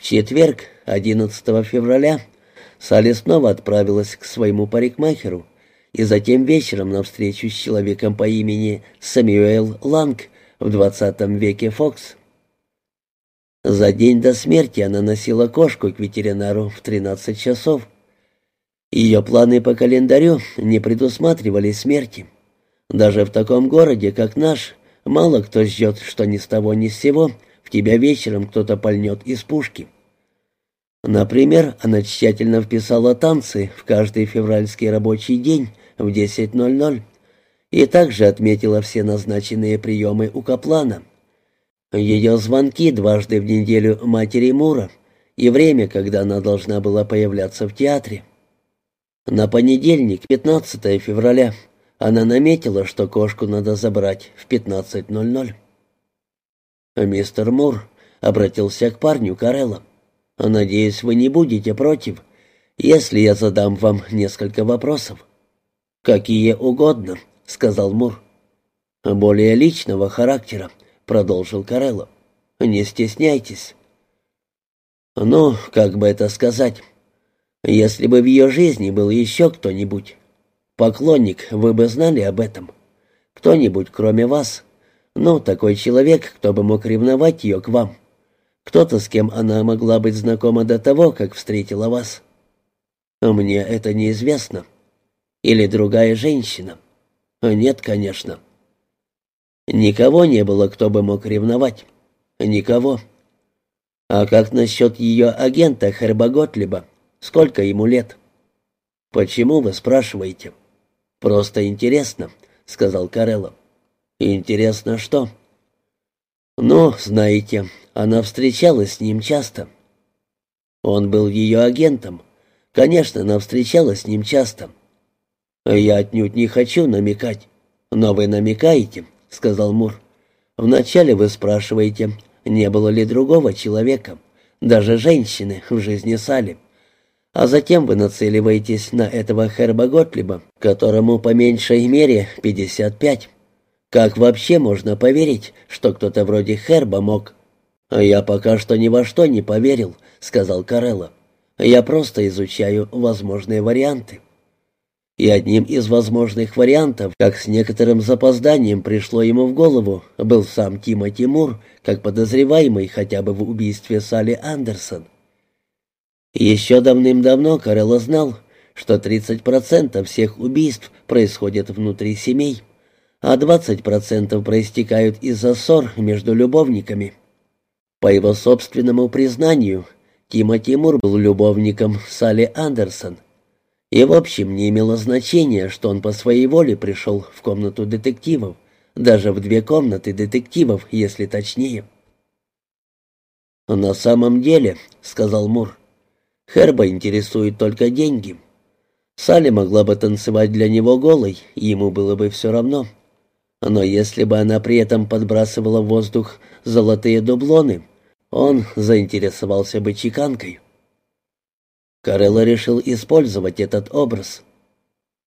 В четверг, 11 февраля, Салли снова отправилась к своему парикмахеру и затем вечером на встречу с человеком по имени Сэмюэл Ланг в 20 веке Фокс. За день до смерти она носила кошку к ветеринару в 13 часов. Ее планы по календарю не предусматривали смерти. Даже в таком городе, как наш, мало кто ждет, что ни с того ни с сего тебя вечером кто-то пальнет из пушки. Например, она тщательно вписала танцы в каждый февральский рабочий день в 10.00 и также отметила все назначенные приемы у Каплана. Ее звонки дважды в неделю матери Мура и время, когда она должна была появляться в театре. На понедельник, 15 февраля, она наметила, что кошку надо забрать в 15.00. «Мистер Мур», — обратился к парню Карелла, — «надеюсь, вы не будете против, если я задам вам несколько вопросов». «Какие угодно», — сказал Мур. «Более личного характера», — продолжил Карелло. «Не стесняйтесь». «Ну, как бы это сказать, если бы в ее жизни был еще кто-нибудь, поклонник, вы бы знали об этом. Кто-нибудь, кроме вас. Ну, такой человек, кто бы мог ревновать ее к вам. Кто-то, с кем она могла быть знакома до того, как встретила вас. Мне это неизвестно. Или другая женщина? Нет, конечно. Никого не было, кто бы мог ревновать. Никого. А как насчет ее агента Херба Готлиба? Сколько ему лет? Почему вы спрашиваете? Просто интересно, сказал Карелло. Интересно что? Ну, знаете, она встречалась с ним часто. Он был ее агентом. Конечно, она встречалась с ним часто. «Я отнюдь не хочу намекать». «Но вы намекаете», — сказал Мур. «Вначале вы спрашиваете, не было ли другого человека, даже женщины в жизни Сали. А затем вы нацеливаетесь на этого Херба Готлиба, которому по меньшей мере 55. Как вообще можно поверить, что кто-то вроде Херба мог...» «Я пока что ни во что не поверил», — сказал Карелло. «Я просто изучаю возможные варианты» и одним из возможных вариантов, как с некоторым запозданием пришло ему в голову, был сам Тима Тимур, как подозреваемый хотя бы в убийстве Салли Андерсон. Еще давным-давно Карелла знал, что 30% всех убийств происходят внутри семей, а 20% проистекают из-за ссор между любовниками. По его собственному признанию, Тима Тимур был любовником Салли Андерсон – и в общем не имело значения, что он по своей воле пришел в комнату детективов, даже в две комнаты детективов, если точнее. «На самом деле», — сказал Мур, — «Херба интересует только деньги. Салли могла бы танцевать для него голой, и ему было бы все равно. Но если бы она при этом подбрасывала в воздух золотые дублоны, он заинтересовался бы чеканкой». Карелла решил использовать этот образ.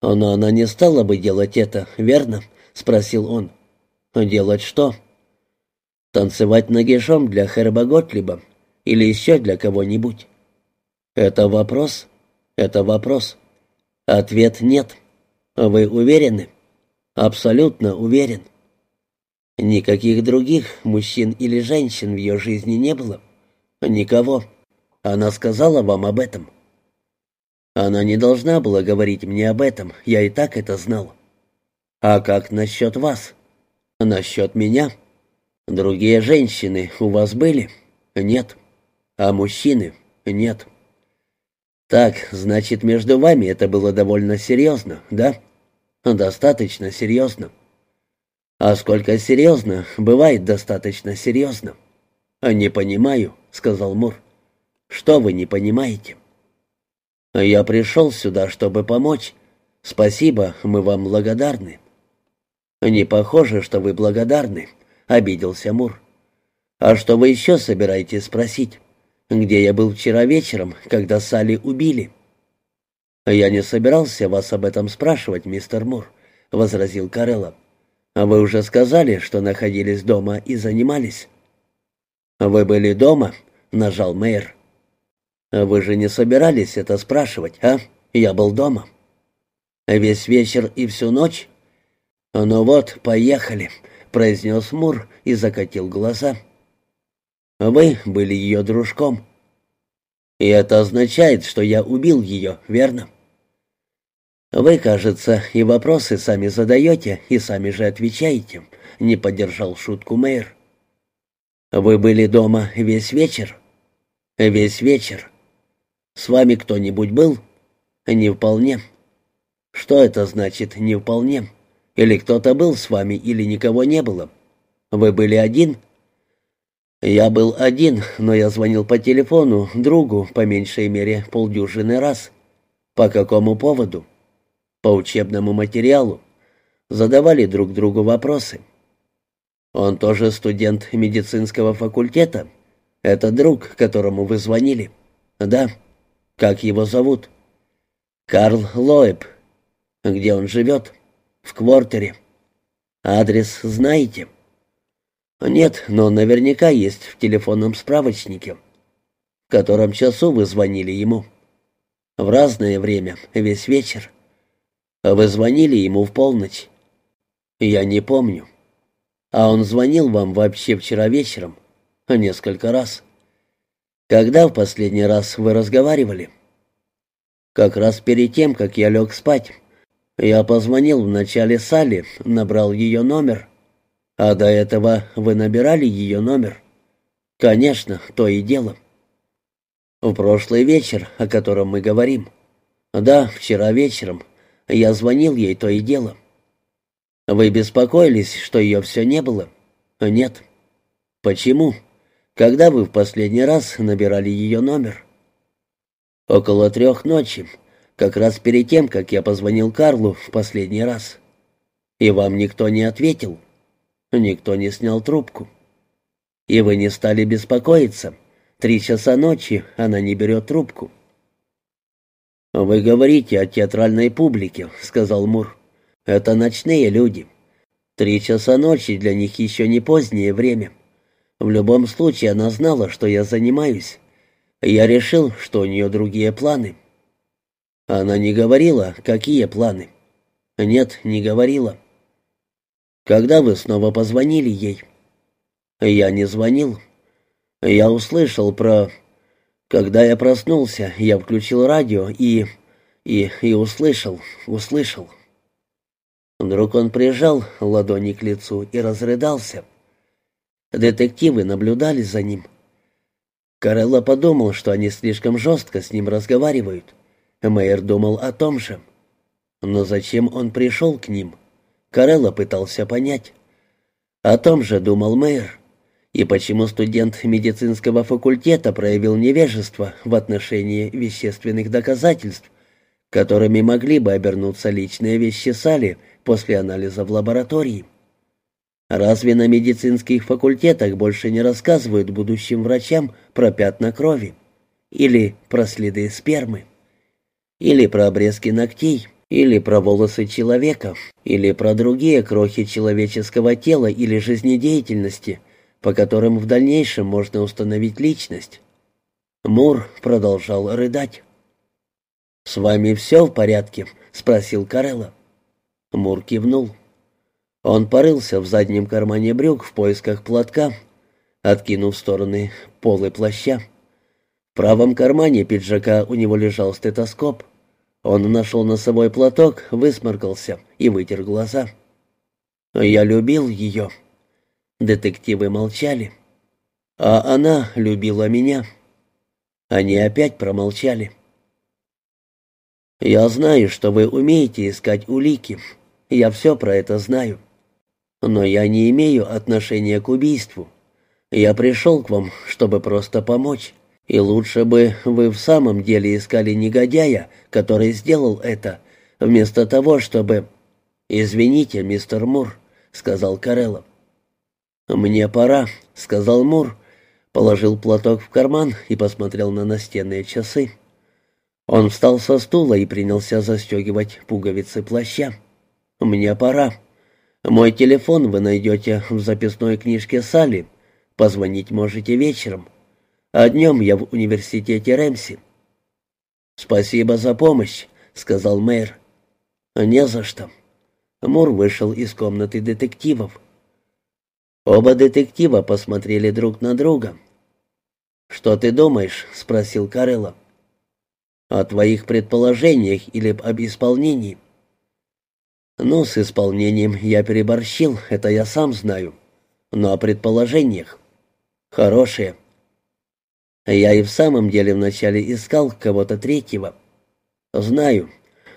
«Но она не стала бы делать это, верно?» — спросил он. «Делать что?» «Танцевать нагишом для Херба Готлиба или еще для кого-нибудь?» «Это вопрос?» «Это вопрос». «Ответ нет». «Вы уверены?» «Абсолютно уверен». «Никаких других мужчин или женщин в ее жизни не было?» «Никого». «Она сказала вам об этом?» Она не должна была говорить мне об этом, я и так это знал. А как насчет вас? Насчет меня? Другие женщины у вас были? Нет. А мужчины? Нет. Так, значит, между вами это было довольно серьезно, да? Достаточно серьезно. А сколько серьезно, бывает достаточно серьезно. Не понимаю, сказал Мур. Что вы не понимаете? «Я пришел сюда, чтобы помочь. Спасибо, мы вам благодарны». «Не похоже, что вы благодарны», — обиделся Мур. «А что вы еще собираетесь спросить? Где я был вчера вечером, когда Салли убили?» «Я не собирался вас об этом спрашивать, мистер Мур», — возразил Карелло. «А вы уже сказали, что находились дома и занимались». «Вы были дома?» нажал мэр. «Вы же не собирались это спрашивать, а? Я был дома». «Весь вечер и всю ночь?» «Ну вот, поехали», — произнес Мур и закатил глаза. «Вы были ее дружком». «И это означает, что я убил ее, верно?» «Вы, кажется, и вопросы сами задаете, и сами же отвечаете», — не поддержал шутку мэр. «Вы были дома весь вечер?» «Весь вечер. С вами кто-нибудь был?» «Не вполне». «Что это значит «не вполне»? Или кто-то был с вами, или никого не было? Вы были один?» «Я был один, но я звонил по телефону другу по меньшей мере полдюжины раз. По какому поводу?» «По учебному материалу. Задавали друг другу вопросы». «Он тоже студент медицинского факультета? Это друг, которому вы звонили?» «Да». «Как его зовут?» «Карл Лоэб. Где он живет?» «В квартире». «Адрес знаете?» «Нет, но наверняка есть в телефонном справочнике». «В котором часу вы звонили ему?» «В разное время, весь вечер». «Вы звонили ему в полночь?» «Я не помню». «А он звонил вам вообще вчера вечером?» «Несколько раз». «Когда в последний раз вы разговаривали?» «Как раз перед тем, как я лег спать. Я позвонил в начале Салли, набрал ее номер». «А до этого вы набирали ее номер?» «Конечно, то и дело». «В прошлый вечер, о котором мы говорим?» «Да, вчера вечером. Я звонил ей, то и дело». «Вы беспокоились, что ее все не было?» «Нет». «Почему? Когда вы в последний раз набирали ее номер?» «Около трех ночи, как раз перед тем, как я позвонил Карлу в последний раз. И вам никто не ответил?» Никто не снял трубку. И вы не стали беспокоиться. Три часа ночи она не берет трубку. «Вы говорите о театральной публике», — сказал Мур. «Это ночные люди. Три часа ночи для них еще не позднее время. В любом случае она знала, что я занимаюсь. Я решил, что у нее другие планы». Она не говорила, какие планы. «Нет, не говорила». Когда вы снова позвонили ей? Я не звонил. Я услышал про... Когда я проснулся, я включил радио и... и... и услышал, услышал. Вдруг он прижал ладони к лицу и разрыдался. Детективы наблюдали за ним. Карелла подумал, что они слишком жестко с ним разговаривают. Мэйер думал о том же. Но зачем он пришел к ним? — Карелла пытался понять. О том же думал мэр. И почему студент медицинского факультета проявил невежество в отношении вещественных доказательств, которыми могли бы обернуться личные вещи Сали после анализа в лаборатории. Разве на медицинских факультетах больше не рассказывают будущим врачам про пятна крови? Или про следы спермы? Или про обрезки ногтей? Или про волосы человека, или про другие крохи человеческого тела или жизнедеятельности, по которым в дальнейшем можно установить личность. Мур продолжал рыдать. «С вами все в порядке?» — спросил Карелла. Мур кивнул. Он порылся в заднем кармане брюк в поисках платка, откинув в стороны полы плаща. В правом кармане пиджака у него лежал стетоскоп — он нашел носовой платок, высморкался и вытер глаза. «Я любил ее». Детективы молчали. «А она любила меня». Они опять промолчали. «Я знаю, что вы умеете искать улики. Я все про это знаю. Но я не имею отношения к убийству. Я пришел к вам, чтобы просто помочь. И лучше бы вы в самом деле искали негодяя, который сделал это, вместо того, чтобы... «Извините, мистер Мур», — сказал Карелло. «Мне пора», — сказал Мур, положил платок в карман и посмотрел на настенные часы. Он встал со стула и принялся застегивать пуговицы плаща. «Мне пора. Мой телефон вы найдете в записной книжке Салли. Позвонить можете вечером. А днем я в университете Рэмси». «Спасибо за помощь», — сказал мэр. «Не за что». Мур вышел из комнаты детективов. Оба детектива посмотрели друг на друга. «Что ты думаешь?» — спросил Карелла. «О твоих предположениях или об исполнении?» «Ну, с исполнением я переборщил, это я сам знаю. Но о предположениях?» «Хорошие». «Я и в самом деле вначале искал кого-то третьего». «Знаю,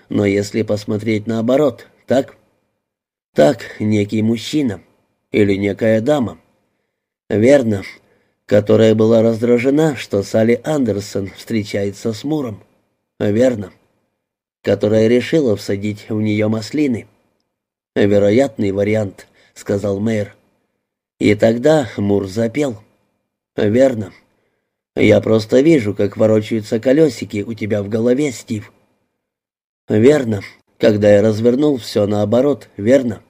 но если посмотреть наоборот, так?» «Так, некий мужчина или некая дама». «Верно, которая была раздражена, что Салли Андерсон встречается с Муром». «Верно» которая решила всадить в нее маслины. «Вероятный вариант», — сказал мэр. И тогда Мур запел. «Верно. Я просто вижу, как ворочаются колесики у тебя в голове, Стив». «Верно. Когда я развернул все наоборот, верно?»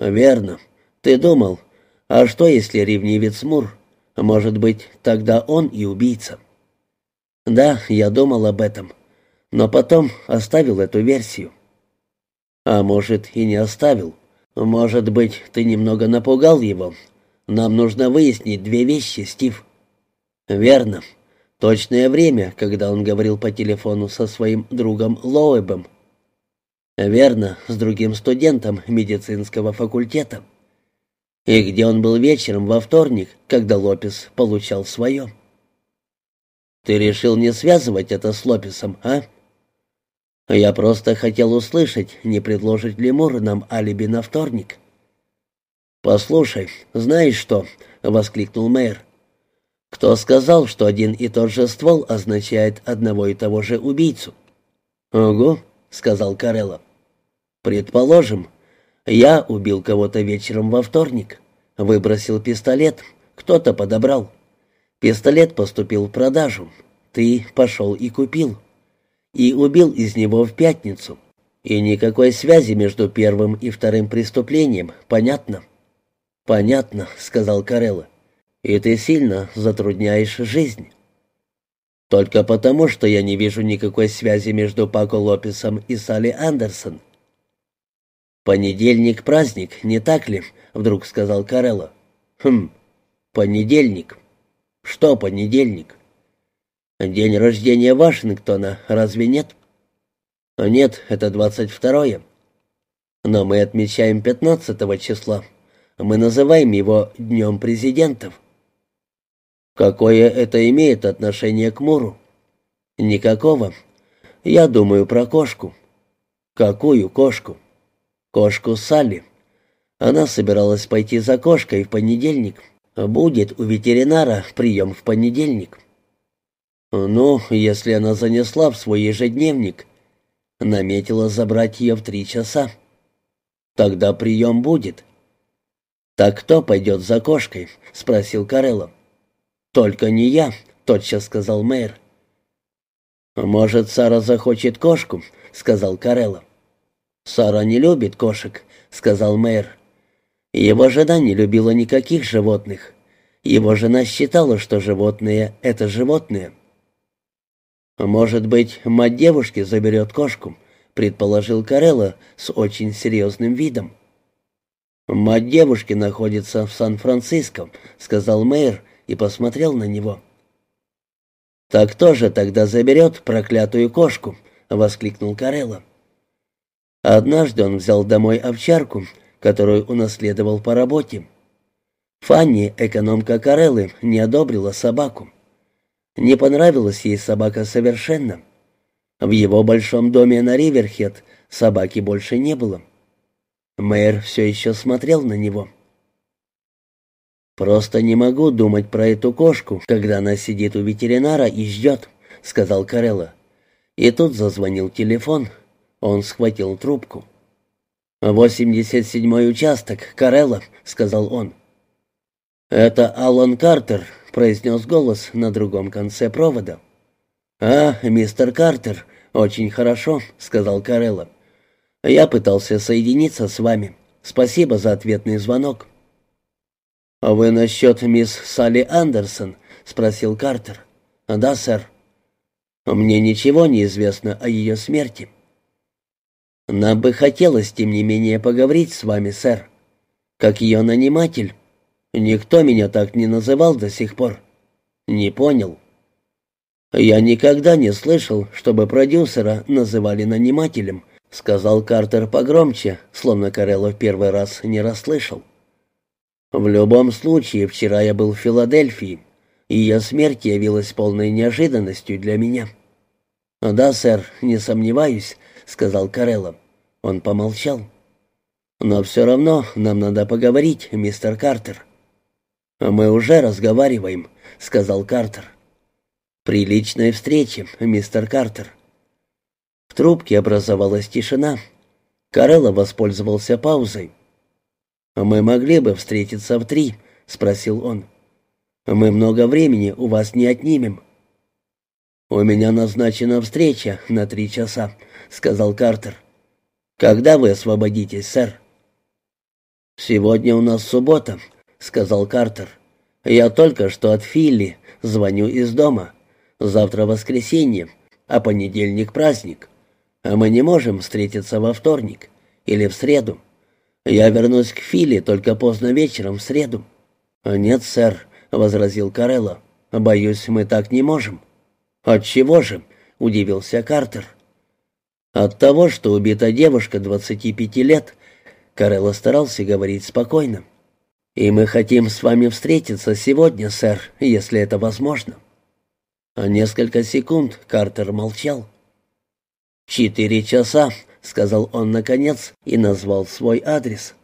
«Верно. Ты думал, а что, если ревнивец Мур? Может быть, тогда он и убийца?» «Да, я думал об этом но потом оставил эту версию. А может, и не оставил. Может быть, ты немного напугал его. Нам нужно выяснить две вещи, Стив. Верно. Точное время, когда он говорил по телефону со своим другом Лоуэбом. Верно, с другим студентом медицинского факультета. И где он был вечером во вторник, когда Лопес получал свое. Ты решил не связывать это с Лопесом, а? Я просто хотел услышать, не предложит ли Мур нам алиби на вторник. «Послушай, знаешь что?» — воскликнул мэр. «Кто сказал, что один и тот же ствол означает одного и того же убийцу?» «Ого», — сказал Карелло. «Предположим, я убил кого-то вечером во вторник, выбросил пистолет, кто-то подобрал. Пистолет поступил в продажу, ты пошел и купил» и убил из него в пятницу. И никакой связи между первым и вторым преступлением, понятно? Понятно, сказал Карелла. И ты сильно затрудняешь жизнь. Только потому, что я не вижу никакой связи между Пако Лопесом и Салли Андерсон. Понедельник праздник, не так ли? вдруг сказал Карелла. Хм. Понедельник. Что понедельник? День рождения Вашингтона, разве нет? Нет, это двадцать второе. Но мы отмечаем пятнадцатого числа. Мы называем его Днем президентов. Какое это имеет отношение к Муру? Никакого. Я думаю про кошку. Какую кошку? Кошку Салли. Она собиралась пойти за кошкой в понедельник. Будет у ветеринара прием в понедельник. Ну, если она занесла в свой ежедневник, наметила забрать ее в три часа. Тогда прием будет. «Так кто пойдет за кошкой?» — спросил Карелло. «Только не я», — тотчас сказал мэр. «Может, Сара захочет кошку?» — сказал Карелло. «Сара не любит кошек», — сказал мэр. Его жена не любила никаких животных. Его жена считала, что животные — это животные. «Может быть, мать девушки заберет кошку», — предположил Карелла с очень серьезным видом. «Мать девушки находится в Сан-Франциско», — сказал мэр и посмотрел на него. «Так кто же тогда заберет проклятую кошку?» — воскликнул Карелла. Однажды он взял домой овчарку, которую унаследовал по работе. Фанни, экономка Кареллы, не одобрила собаку. Не понравилась ей собака совершенно. В его большом доме на Риверхед собаки больше не было. Мэр все еще смотрел на него. «Просто не могу думать про эту кошку, когда она сидит у ветеринара и ждет», — сказал Карелла. И тут зазвонил телефон. Он схватил трубку. «Восемьдесят седьмой участок, Карелла», — сказал он. «Это Алан Картер, — произнес голос на другом конце провода. «А, мистер Картер, очень хорошо», — сказал Карелло. «Я пытался соединиться с вами. Спасибо за ответный звонок». «А вы насчет мисс Салли Андерсон?» — спросил Картер. «Да, сэр». «Мне ничего не известно о ее смерти». «Нам бы хотелось, тем не менее, поговорить с вами, сэр. Как ее наниматель. Никто меня так не называл до сих пор». «Не понял». «Я никогда не слышал, чтобы продюсера называли нанимателем», — сказал Картер погромче, словно Карелло в первый раз не расслышал. «В любом случае, вчера я был в Филадельфии, и ее смерть явилась полной неожиданностью для меня». «Да, сэр, не сомневаюсь», — сказал Карелло. Он помолчал. «Но все равно нам надо поговорить, мистер Картер». «Мы уже разговариваем», — сказал Картер. «Приличная встреча, мистер Картер». В трубке образовалась тишина. Карелло воспользовался паузой. «Мы могли бы встретиться в три», — спросил он. «Мы много времени у вас не отнимем». «У меня назначена встреча на три часа», — сказал Картер. «Когда вы освободитесь, сэр?» «Сегодня у нас суббота», — сказал Картер. «Я только что от Филли, звоню из дома. Завтра воскресенье, а понедельник праздник. А мы не можем встретиться во вторник или в среду. Я вернусь к Филли только поздно вечером в среду». «Нет, сэр», — возразил Карелло. «Боюсь, мы так не можем». «Отчего же?» — удивился Картер. «От того, что убита девушка 25 лет», — Карелло старался говорить спокойно. «И мы хотим с вами встретиться сегодня, сэр, если это возможно». Несколько секунд Картер молчал. «Четыре часа», — сказал он наконец и назвал свой адрес.